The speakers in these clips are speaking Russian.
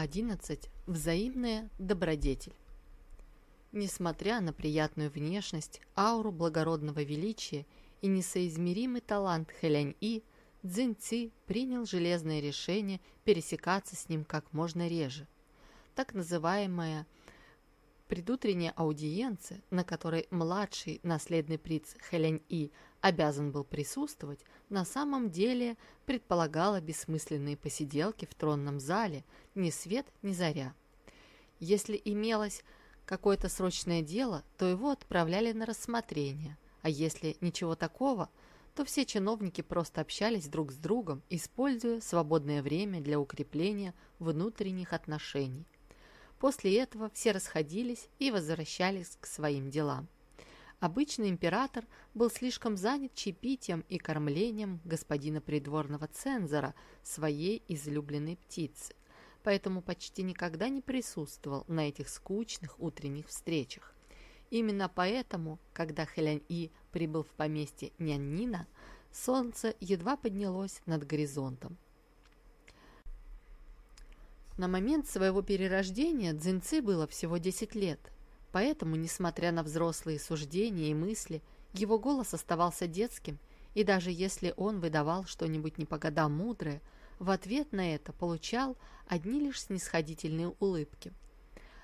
11. Взаимная добродетель. Несмотря на приятную внешность, ауру благородного величия и несоизмеримый талант Хэлянь-И, Цзинь-Ци принял железное решение пересекаться с ним как можно реже. Так называемая предутренняя аудиенция, на которой младший наследный принц Хэлянь-И обязан был присутствовать, на самом деле предполагала бессмысленные посиделки в тронном зале, ни свет, ни заря. Если имелось какое-то срочное дело, то его отправляли на рассмотрение, а если ничего такого, то все чиновники просто общались друг с другом, используя свободное время для укрепления внутренних отношений. После этого все расходились и возвращались к своим делам. Обычно император был слишком занят чаепитием и кормлением господина придворного цензора, своей излюбленной птицы, поэтому почти никогда не присутствовал на этих скучных утренних встречах. Именно поэтому, когда Хэлянь-И прибыл в поместье Няннина, солнце едва поднялось над горизонтом. На момент своего перерождения Цзиньцы было всего 10 лет – Поэтому, несмотря на взрослые суждения и мысли, его голос оставался детским, и даже если он выдавал что-нибудь не по годам мудрое, в ответ на это получал одни лишь снисходительные улыбки.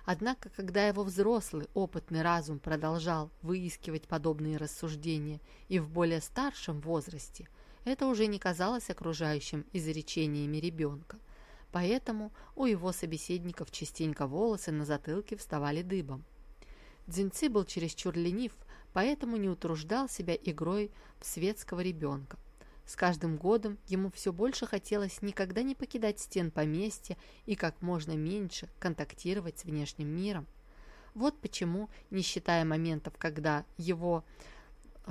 Однако, когда его взрослый, опытный разум продолжал выискивать подобные рассуждения и в более старшем возрасте, это уже не казалось окружающим изречениями ребенка. Поэтому у его собеседников частенько волосы на затылке вставали дыбом. Дзинцы был чересчур ленив, поэтому не утруждал себя игрой в светского ребенка. С каждым годом ему все больше хотелось никогда не покидать стен поместья и как можно меньше контактировать с внешним миром. Вот почему, не считая моментов, когда его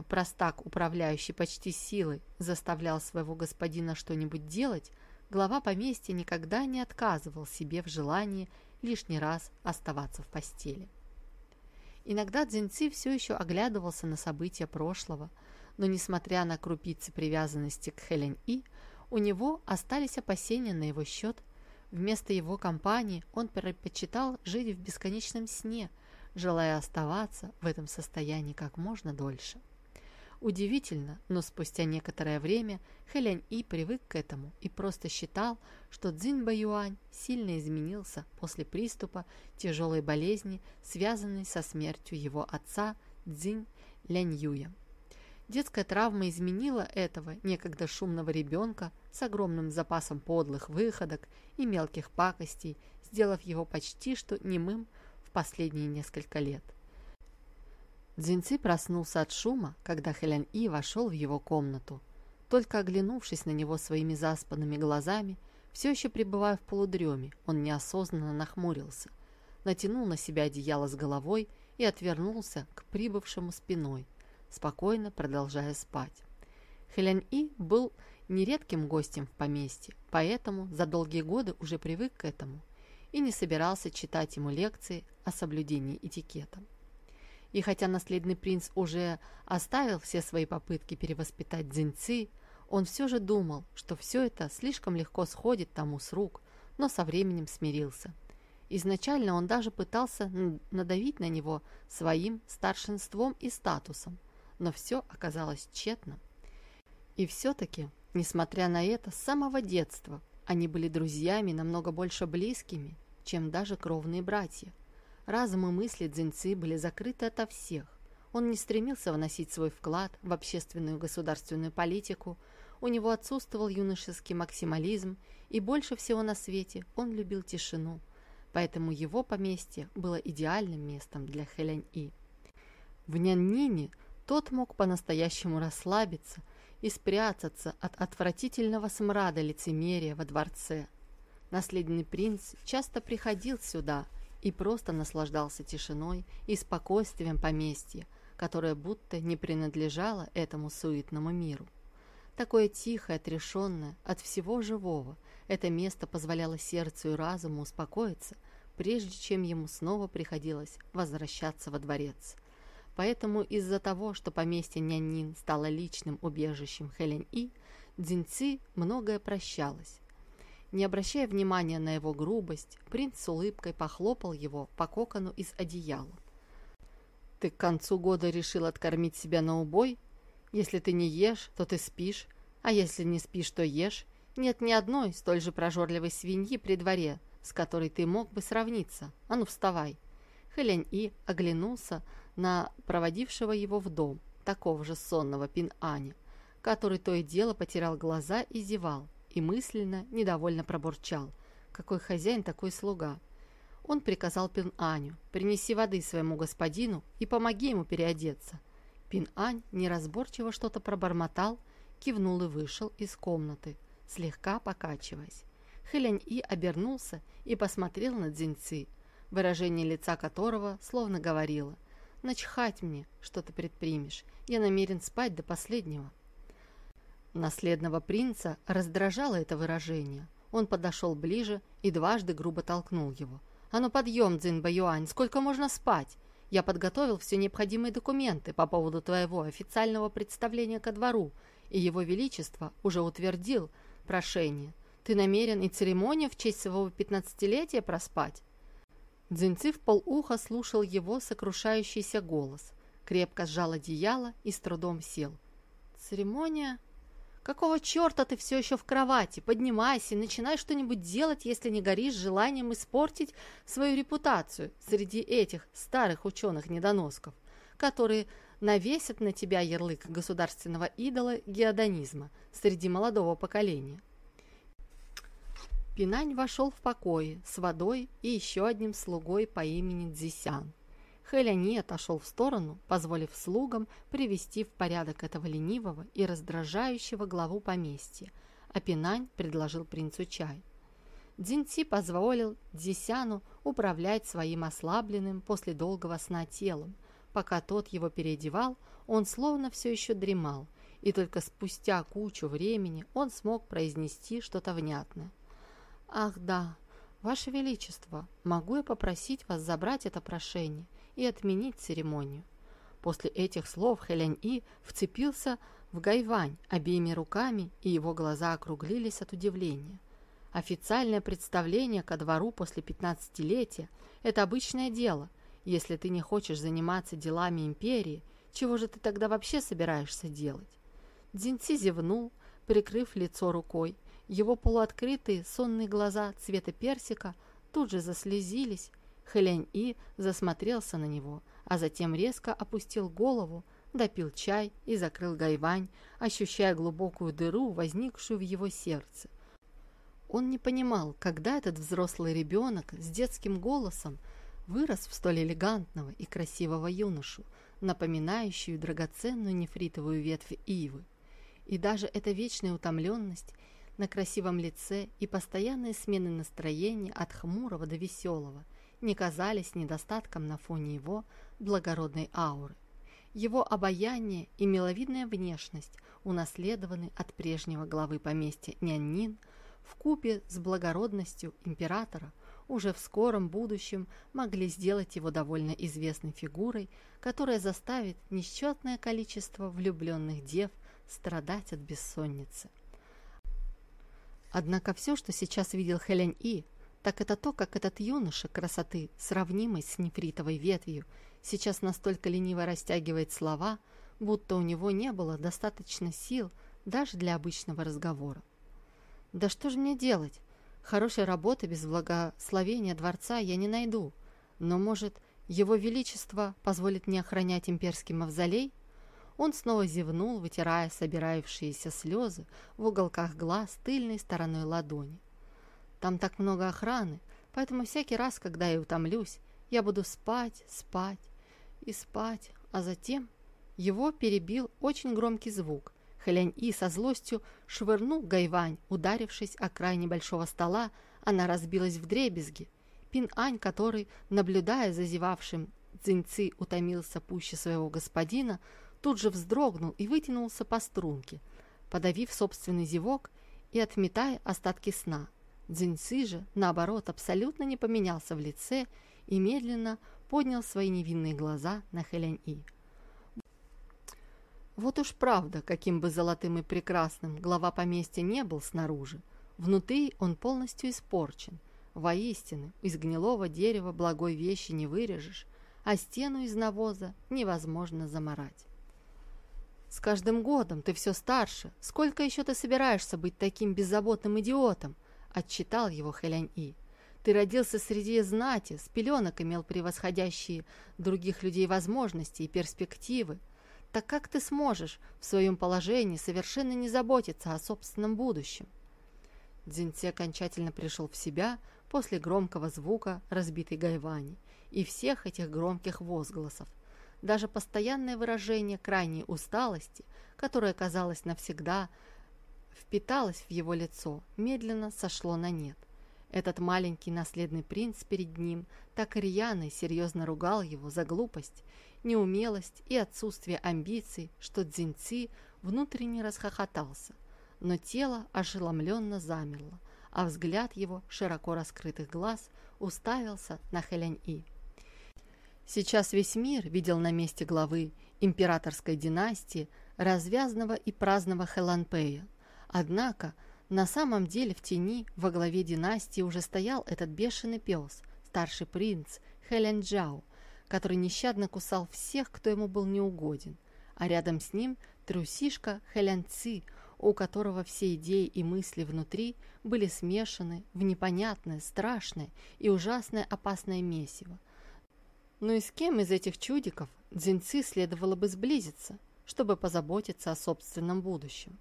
простак, управляющий почти силой, заставлял своего господина что-нибудь делать, глава поместья никогда не отказывал себе в желании лишний раз оставаться в постели. Иногда Дзиньци все еще оглядывался на события прошлого, но, несмотря на крупицы привязанности к Хэлянь-И, у него остались опасения на его счет. Вместо его компании он предпочитал жить в бесконечном сне, желая оставаться в этом состоянии как можно дольше. Удивительно, но спустя некоторое время Хэлянь И привык к этому и просто считал, что Цзинь Баюань сильно изменился после приступа тяжелой болезни, связанной со смертью его отца Цзинь Лянь Юя. Детская травма изменила этого некогда шумного ребенка с огромным запасом подлых выходок и мелких пакостей, сделав его почти что немым в последние несколько лет. Дзинцы проснулся от шума, когда Хэлян И вошел в его комнату. Только оглянувшись на него своими заспанными глазами, все еще пребывая в полудреме, он неосознанно нахмурился, натянул на себя одеяло с головой и отвернулся к прибывшему спиной, спокойно продолжая спать. Хэлян И был нередким гостем в поместье, поэтому за долгие годы уже привык к этому и не собирался читать ему лекции о соблюдении этикета. И хотя наследный принц уже оставил все свои попытки перевоспитать Дзиньци, он все же думал, что все это слишком легко сходит тому с рук, но со временем смирился. Изначально он даже пытался надавить на него своим старшинством и статусом, но все оказалось тщетно. И все-таки, несмотря на это, с самого детства они были друзьями намного больше близкими, чем даже кровные братья – Разум и мысли Дзиньцы были закрыты ото всех. Он не стремился вносить свой вклад в общественную государственную политику, у него отсутствовал юношеский максимализм, и больше всего на свете он любил тишину, поэтому его поместье было идеальным местом для Хэлянь-И. В Няннине тот мог по-настоящему расслабиться и спрятаться от отвратительного смрада лицемерия во дворце. Наследный принц часто приходил сюда, и просто наслаждался тишиной и спокойствием поместья, которое будто не принадлежало этому суетному миру. Такое тихое, отрешенное от всего живого, это место позволяло сердцу и разуму успокоиться, прежде чем ему снова приходилось возвращаться во дворец. Поэтому из-за того, что поместье Няннин стало личным убежищем Хелен И, Дзиньци многое прощалось. Не обращая внимания на его грубость, принц с улыбкой похлопал его по кокону из одеяла. «Ты к концу года решил откормить себя на убой? Если ты не ешь, то ты спишь, а если не спишь, то ешь. Нет ни одной столь же прожорливой свиньи при дворе, с которой ты мог бы сравниться. А ну, вставай!» Хэлянь И оглянулся на проводившего его в дом, такого же сонного Пин-Аня, который то и дело потерял глаза и зевал, и мысленно недовольно пробурчал. Какой хозяин, такой слуга. Он приказал Пин-Аню, принеси воды своему господину и помоги ему переодеться. Пин-Ань неразборчиво что-то пробормотал, кивнул и вышел из комнаты, слегка покачиваясь. Хэлянь-И обернулся и посмотрел на Дзиньци, выражение лица которого словно говорило «Начхать мне, что ты предпримешь, я намерен спать до последнего». Наследного принца раздражало это выражение. Он подошел ближе и дважды грубо толкнул его. «А ну подъем, Цзиньба Юань, сколько можно спать? Я подготовил все необходимые документы по поводу твоего официального представления ко двору, и его величество уже утвердил прошение. Ты намерен и церемонию в честь своего пятнадцатилетия проспать?» Дзиньци в полуха слушал его сокрушающийся голос, крепко сжал одеяло и с трудом сел. «Церемония?» Какого черта ты все еще в кровати? Поднимайся и начинай что-нибудь делать, если не горишь желанием испортить свою репутацию среди этих старых ученых-недоносков, которые навесят на тебя ярлык государственного идола геодонизма среди молодого поколения. Пинань вошел в покои с водой и еще одним слугой по имени Дзисян. Хэляни отошел в сторону, позволив слугам привести в порядок этого ленивого и раздражающего главу поместья, а Пинань предложил принцу чай. Дзиньци позволил Дзисяну управлять своим ослабленным после долгого сна телом. Пока тот его переодевал, он словно все еще дремал, и только спустя кучу времени он смог произнести что-то внятное. «Ах да, Ваше Величество, могу я попросить вас забрать это прошение? И отменить церемонию. После этих слов Хэлянь-И вцепился в Гайвань обеими руками, и его глаза округлились от удивления. Официальное представление ко двору после пятнадцатилетия – это обычное дело. Если ты не хочешь заниматься делами империи, чего же ты тогда вообще собираешься делать? Дзинци зевнул, прикрыв лицо рукой. Его полуоткрытые сонные глаза цвета персика тут же заслезились, Хэлянь-И засмотрелся на него, а затем резко опустил голову, допил чай и закрыл гайвань, ощущая глубокую дыру, возникшую в его сердце. Он не понимал, когда этот взрослый ребенок с детским голосом вырос в столь элегантного и красивого юношу, напоминающую драгоценную нефритовую ветвь ивы. И даже эта вечная утомленность на красивом лице и постоянные смены настроения от хмурого до веселого – не казались недостатком на фоне его благородной ауры. Его обаяние и миловидная внешность унаследованы от прежнего главы поместья Няннин в купе с благородностью императора уже в скором будущем могли сделать его довольно известной фигурой, которая заставит несчетное количество влюбленных дев страдать от бессонницы. Однако все, что сейчас видел Хелен И, так это то, как этот юноша красоты, сравнимый с нефритовой ветвью, сейчас настолько лениво растягивает слова, будто у него не было достаточно сил даже для обычного разговора. «Да что же мне делать? Хорошей работы без благословения дворца я не найду, но, может, его Величество позволит мне охранять имперский мавзолей?» Он снова зевнул, вытирая собирающиеся слезы в уголках глаз тыльной стороной ладони. Там так много охраны, поэтому всякий раз, когда я утомлюсь, я буду спать, спать и спать, а затем его перебил очень громкий звук. Хэлянь-И со злостью швырнул Гайвань, ударившись о край небольшого стола, она разбилась в дребезги. Пин-Ань, который, наблюдая за зевавшим Цзиньци, утомился пуще своего господина, тут же вздрогнул и вытянулся по струнке, подавив собственный зевок и отметая остатки сна. Дзиньцы же, наоборот, абсолютно не поменялся в лице и медленно поднял свои невинные глаза на Хэлянь-И. Вот уж правда, каким бы золотым и прекрасным глава поместья не был снаружи, Внутри он полностью испорчен. Воистину, из гнилого дерева благой вещи не вырежешь, а стену из навоза невозможно заморать. «С каждым годом ты все старше. Сколько еще ты собираешься быть таким беззаботным идиотом?» – отчитал его Хэлянь-И. «Ты родился среди знати, с пеленок имел превосходящие других людей возможности и перспективы. Так как ты сможешь в своем положении совершенно не заботиться о собственном будущем?» Дзиньце окончательно пришел в себя после громкого звука разбитой гайвани и всех этих громких возгласов. Даже постоянное выражение крайней усталости, которое, казалось, навсегда впиталось в его лицо, медленно сошло на нет. Этот маленький наследный принц перед ним так рьяно и серьезно ругал его за глупость, неумелость и отсутствие амбиций, что Дзиньци внутренне расхохотался, но тело ошеломленно замерло, а взгляд его широко раскрытых глаз уставился на Хэлянь-И. Сейчас весь мир видел на месте главы императорской династии развязного и праздного Хэланпея. Однако на самом деле в тени во главе династии уже стоял этот бешеный пес, старший принц Хэлянджао, который нещадно кусал всех, кто ему был неугоден, а рядом с ним трусишка Хэлянци, у которого все идеи и мысли внутри были смешаны в непонятное, страшное и ужасное опасное месиво, но и с кем из этих чудиков Дзиньци следовало бы сблизиться, чтобы позаботиться о собственном будущем?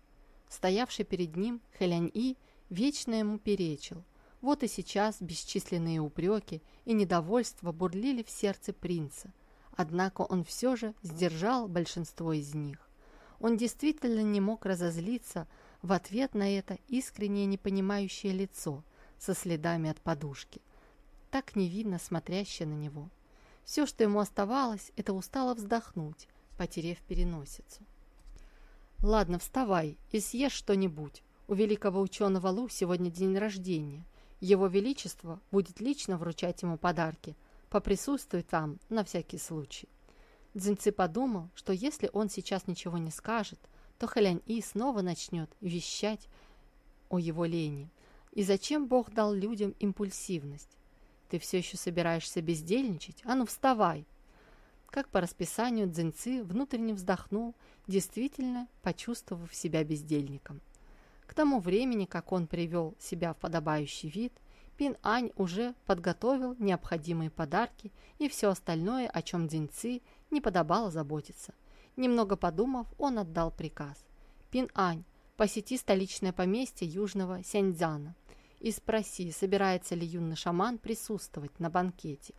Стоявший перед ним Хэлянь-И вечно ему перечил. Вот и сейчас бесчисленные упреки и недовольство бурлили в сердце принца. Однако он все же сдержал большинство из них. Он действительно не мог разозлиться в ответ на это искреннее непонимающее лицо со следами от подушки, так невинно смотрящее на него. Все, что ему оставалось, это устало вздохнуть, потерев переносицу. «Ладно, вставай и съешь что-нибудь. У великого ученого Лу сегодня день рождения. Его Величество будет лично вручать ему подарки. Поприсутствуй там на всякий случай». Дзинцы подумал, что если он сейчас ничего не скажет, то Хэлянь-И снова начнет вещать о его лени. И зачем Бог дал людям импульсивность? Ты все еще собираешься бездельничать? А ну, вставай!» Как по расписанию Дзинцы внутренне вздохнул, действительно почувствовав себя бездельником. К тому времени, как он привел себя в подобающий вид, Пин Ань уже подготовил необходимые подарки и все остальное, о чем Дзинцы не подобало заботиться. Немного подумав, он отдал приказ. «Пин Ань, посети столичное поместье Южного Сяньцзяна и спроси, собирается ли юный шаман присутствовать на банкете.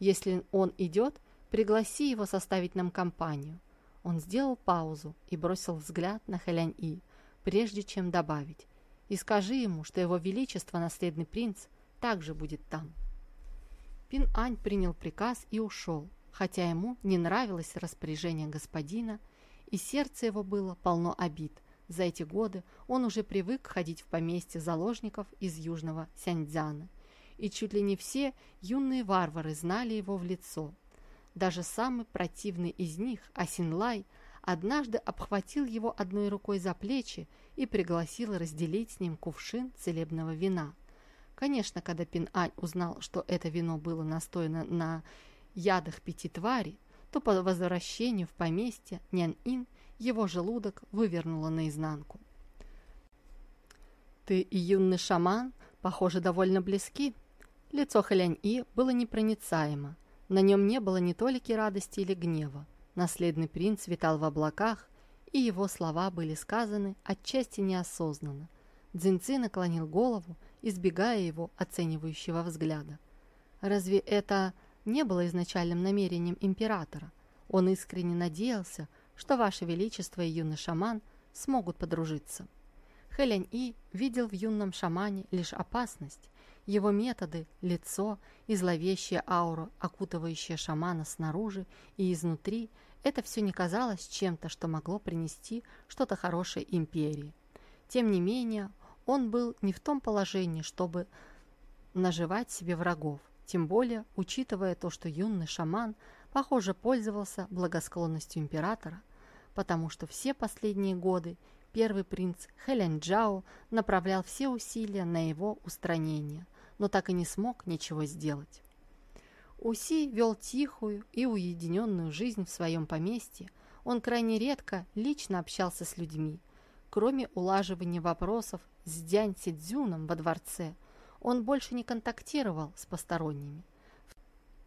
Если он идет, пригласи его составить нам компанию. Он сделал паузу и бросил взгляд на Хэлянь-И, прежде чем добавить. И скажи ему, что его величество, наследный принц, также будет там. Пин-Ань принял приказ и ушел, хотя ему не нравилось распоряжение господина, и сердце его было полно обид – за эти годы он уже привык ходить в поместье заложников из южного Сяньцзяна, и чуть ли не все юные варвары знали его в лицо. Даже самый противный из них, Асинлай, однажды обхватил его одной рукой за плечи и пригласил разделить с ним кувшин целебного вина. Конечно, когда Пин-Ань узнал, что это вино было настояно на ядах пяти тварей, то по возвращению в поместье Нян-Ин его желудок вывернуло наизнанку. «Ты и юный шаман, похоже, довольно близки». Лицо Хэлянь-И было непроницаемо. На нем не было ни толики радости или гнева. Наследный принц витал в облаках, и его слова были сказаны отчасти неосознанно. Дзинци наклонил голову, избегая его оценивающего взгляда. Разве это не было изначальным намерением императора? Он искренне надеялся, что Ваше Величество и юный шаман смогут подружиться. Хэлянь-И видел в юном шамане лишь опасность. Его методы, лицо и зловещая аура, окутывающая шамана снаружи и изнутри, это все не казалось чем-то, что могло принести что-то хорошее империи. Тем не менее, он был не в том положении, чтобы наживать себе врагов, тем более учитывая то, что юный шаман, похоже, пользовался благосклонностью императора, потому что все последние годы первый принц Хэлянджао направлял все усилия на его устранение, но так и не смог ничего сделать. Уси вел тихую и уединенную жизнь в своем поместье, он крайне редко лично общался с людьми. Кроме улаживания вопросов с Дянь Сидзюном во дворце, он больше не контактировал с посторонними.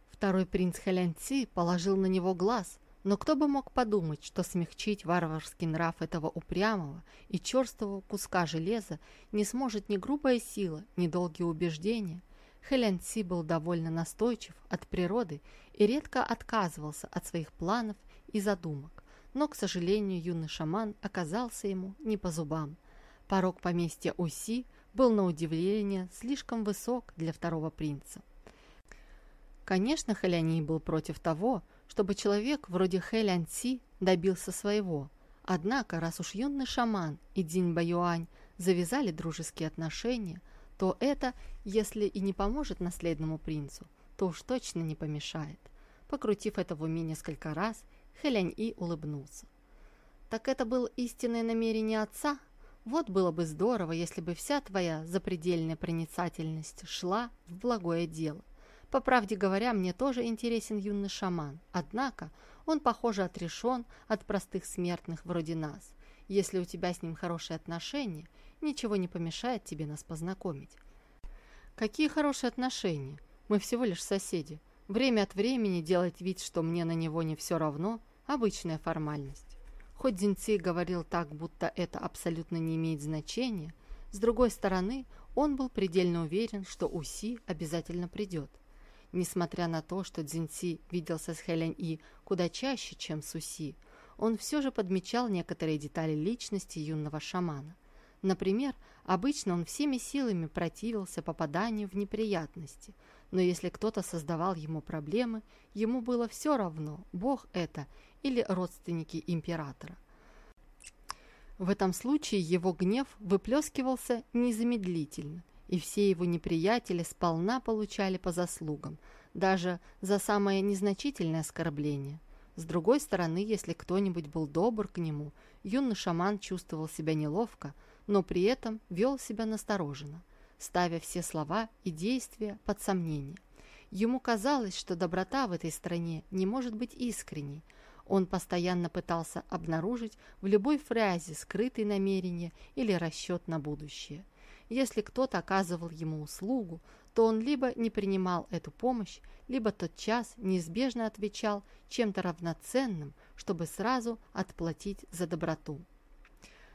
Второй принц Хэлянци положил на него глаз, но кто бы мог подумать, что смягчить варварский нрав этого упрямого и черствого куска железа не сможет ни грубая сила, ни долгие убеждения. Хэлянци был довольно настойчив от природы и редко отказывался от своих планов и задумок но, к сожалению, юный шаман оказался ему не по зубам. Порог поместья Уси был на удивление слишком высок для второго принца. Конечно, Хэляний был против того, чтобы человек вроде Хэлян Си добился своего. Однако, раз уж юный шаман и Динь Баюань завязали дружеские отношения, то это, если и не поможет наследному принцу, то уж точно не помешает. Покрутив это в уме несколько раз, Хэлянь-И улыбнулся. «Так это было истинное намерение отца? Вот было бы здорово, если бы вся твоя запредельная проницательность шла в благое дело. По правде говоря, мне тоже интересен юный шаман, однако он, похоже, отрешен от простых смертных вроде нас. Если у тебя с ним хорошие отношения, ничего не помешает тебе нас познакомить». «Какие хорошие отношения? Мы всего лишь соседи. Время от времени делать вид, что мне на него не все равно – обычная формальность. Хоть Дзинци говорил так, будто это абсолютно не имеет значения, с другой стороны, он был предельно уверен, что Уси обязательно придет. Несмотря на то, что Дзинци виделся с Хэлянь И куда чаще, чем с Уси, он все же подмечал некоторые детали личности юного шамана. Например, обычно он всеми силами противился попаданию в неприятности – но если кто-то создавал ему проблемы, ему было все равно, бог это или родственники императора. В этом случае его гнев выплескивался незамедлительно, и все его неприятели сполна получали по заслугам, даже за самое незначительное оскорбление. С другой стороны, если кто-нибудь был добр к нему, юный шаман чувствовал себя неловко, но при этом вел себя настороженно – ставя все слова и действия под сомнение. Ему казалось, что доброта в этой стране не может быть искренней. Он постоянно пытался обнаружить в любой фразе скрытые намерения или расчет на будущее. Если кто-то оказывал ему услугу, то он либо не принимал эту помощь, либо тот час неизбежно отвечал чем-то равноценным, чтобы сразу отплатить за доброту.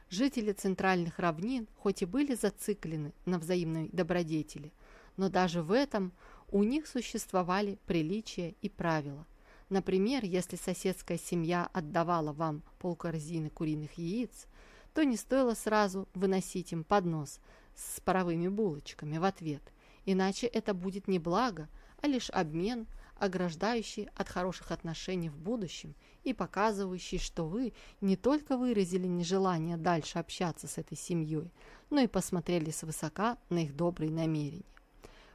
Жители центральных равнин хоть и были зациклены на взаимной добродетели, но даже в этом у них существовали приличия и правила. Например, если соседская семья отдавала вам полкорзины куриных яиц, то не стоило сразу выносить им поднос с паровыми булочками в ответ, иначе это будет не благо, а лишь обмен – ограждающий от хороших отношений в будущем и показывающий, что вы не только выразили нежелание дальше общаться с этой семьей, но и посмотрели свысока на их добрые намерения.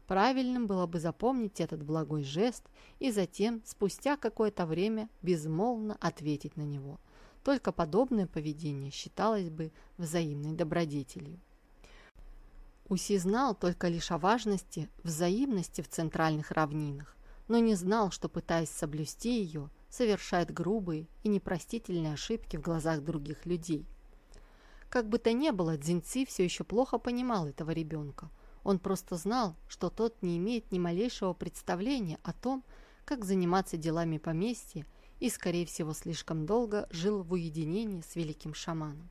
Правильным было бы запомнить этот благой жест и затем, спустя какое-то время, безмолвно ответить на него. Только подобное поведение считалось бы взаимной добродетелью. Уси знал только лишь о важности взаимности в центральных равнинах, но не знал, что, пытаясь соблюсти ее, совершает грубые и непростительные ошибки в глазах других людей. Как бы то ни было, Дзинци все еще плохо понимал этого ребенка. Он просто знал, что тот не имеет ни малейшего представления о том, как заниматься делами поместья и, скорее всего, слишком долго жил в уединении с великим шаманом.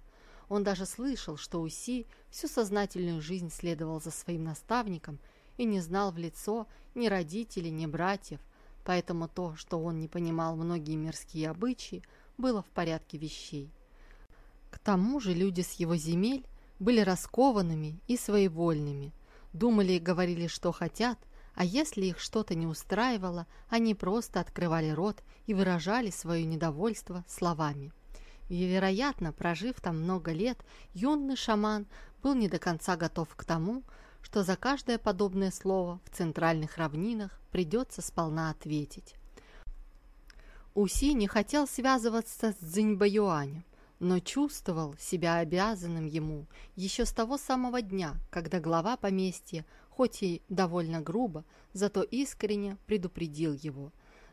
Он даже слышал, что Уси всю сознательную жизнь следовал за своим наставником и не знал в лицо ни родителей, ни братьев, поэтому то, что он не понимал многие мирские обычаи, было в порядке вещей. К тому же люди с его земель были раскованными и своевольными, думали и говорили, что хотят, а если их что-то не устраивало, они просто открывали рот и выражали свое недовольство словами. И, вероятно, прожив там много лет, юный шаман был не до конца готов к тому, что за каждое подобное слово в центральных равнинах придется сполна ответить. Уси не хотел связываться с Цзиньбаюанем, но чувствовал себя обязанным ему еще с того самого дня, когда глава поместья, хоть и довольно грубо, зато искренне предупредил его.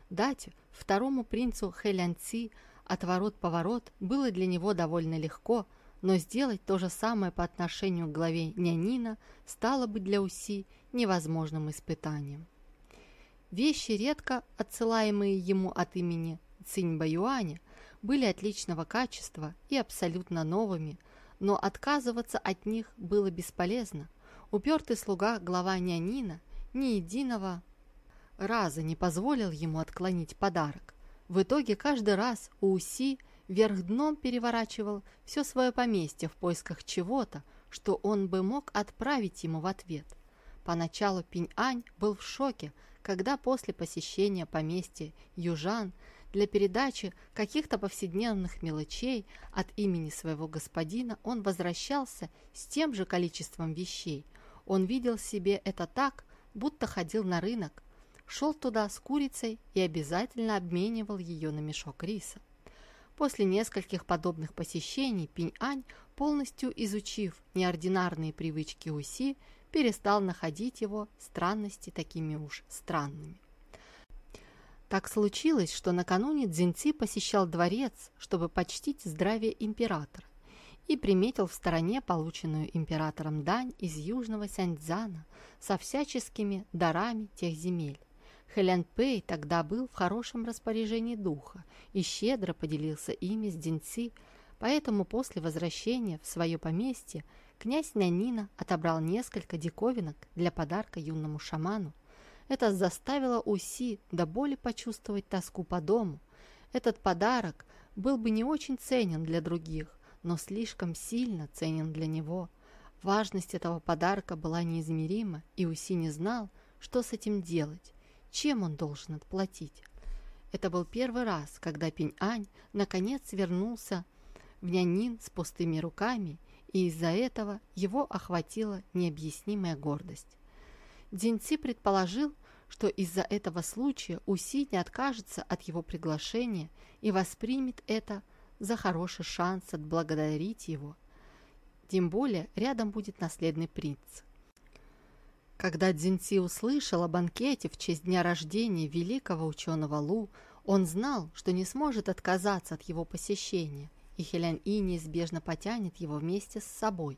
Дать второму принцу Хэлянци отворот-поворот было для него довольно легко, но сделать то же самое по отношению к главе Нянина стало бы для Уси невозможным испытанием. Вещи, редко отсылаемые ему от имени Циньба Юаня, были отличного качества и абсолютно новыми, но отказываться от них было бесполезно. Упертый слуга глава Нянина ни единого раза не позволил ему отклонить подарок. В итоге каждый раз Уси вверх дном переворачивал все свое поместье в поисках чего-то, что он бы мог отправить ему в ответ. Поначалу Пинь-Ань был в шоке, когда после посещения поместья южан для передачи каких-то повседневных мелочей от имени своего господина он возвращался с тем же количеством вещей. Он видел себе это так, будто ходил на рынок, шел туда с курицей и обязательно обменивал ее на мешок риса. После нескольких подобных посещений Пинь-Ань, полностью изучив неординарные привычки Уси, перестал находить его странности такими уж странными. Так случилось, что накануне Цзиньци посещал дворец, чтобы почтить здравие императора, и приметил в стороне полученную императором дань из южного Сяньцзана со всяческими дарами тех земель. Хэлян Пэй тогда был в хорошем распоряжении духа и щедро поделился ими с Динци, поэтому после возвращения в свое поместье князь Нянина отобрал несколько диковинок для подарка юному шаману. Это заставило Уси до боли почувствовать тоску по дому. Этот подарок был бы не очень ценен для других, но слишком сильно ценен для него. Важность этого подарка была неизмерима, и Уси не знал, что с этим делать, чем он должен отплатить. Это был первый раз, когда Пинь-Ань наконец вернулся в Нянин с пустыми руками и из-за этого его охватила необъяснимая гордость. Дзиньци предположил, что из-за этого случая Уси не откажется от его приглашения и воспримет это за хороший шанс отблагодарить его. Тем более рядом будет наследный принц. Когда Дзиньци услышал о банкете в честь дня рождения великого ученого Лу, он знал, что не сможет отказаться от его посещения – и Хелян-И неизбежно потянет его вместе с собой,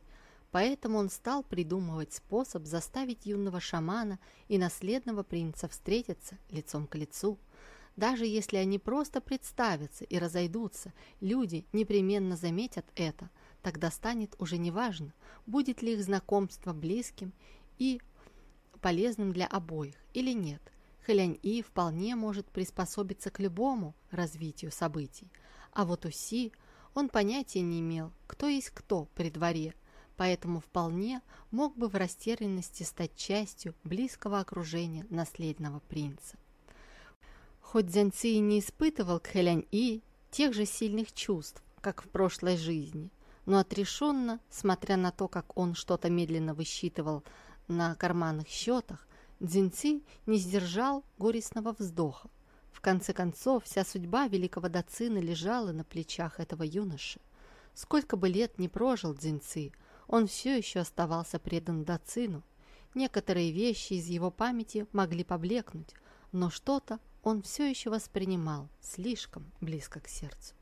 поэтому он стал придумывать способ заставить юного шамана и наследного принца встретиться лицом к лицу. Даже если они просто представятся и разойдутся, люди непременно заметят это, тогда станет уже неважно, будет ли их знакомство близким и полезным для обоих или нет. Хэлянь-И вполне может приспособиться к любому развитию событий, а вот Уси – он понятия не имел, кто есть кто при дворе, поэтому вполне мог бы в растерянности стать частью близкого окружения наследного принца. Хоть Дзянци и не испытывал к Хэлянь-И тех же сильных чувств, как в прошлой жизни, но отрешенно, смотря на то, как он что-то медленно высчитывал на карманных счетах, Дзинци не сдержал горестного вздоха конце концов, вся судьба великого Дацина лежала на плечах этого юноши. Сколько бы лет ни прожил Дзинци, он все еще оставался предан Дацину. Некоторые вещи из его памяти могли поблекнуть, но что-то он все еще воспринимал слишком близко к сердцу.